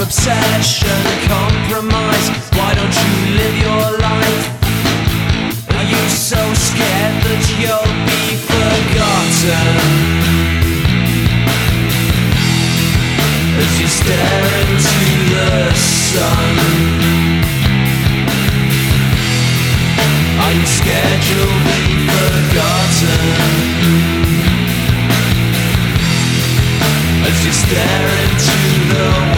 obsession, compromise. Why don't you live your life? Are you so scared that you'll be forgotten? As you stare into the sun, are you scared you'll be forgotten? As you stare into the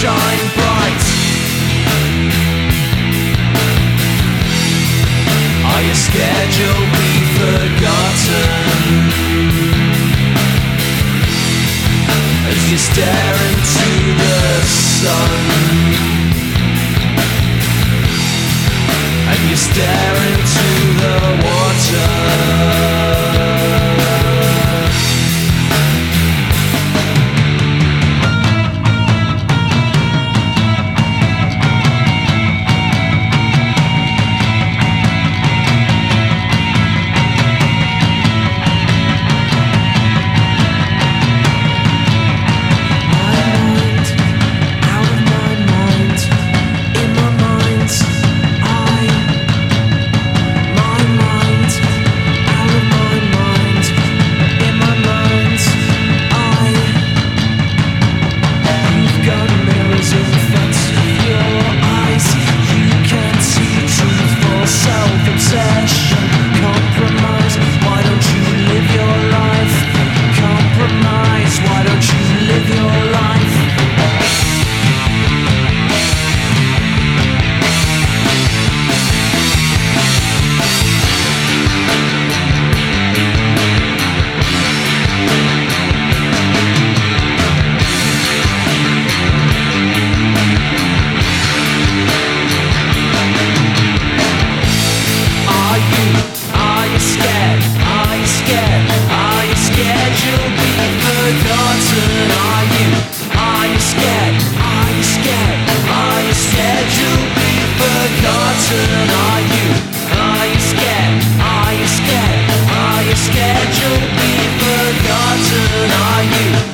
shine bright. Are you scared you'll be forgotten? As you stare into the sun, and you stare. are you?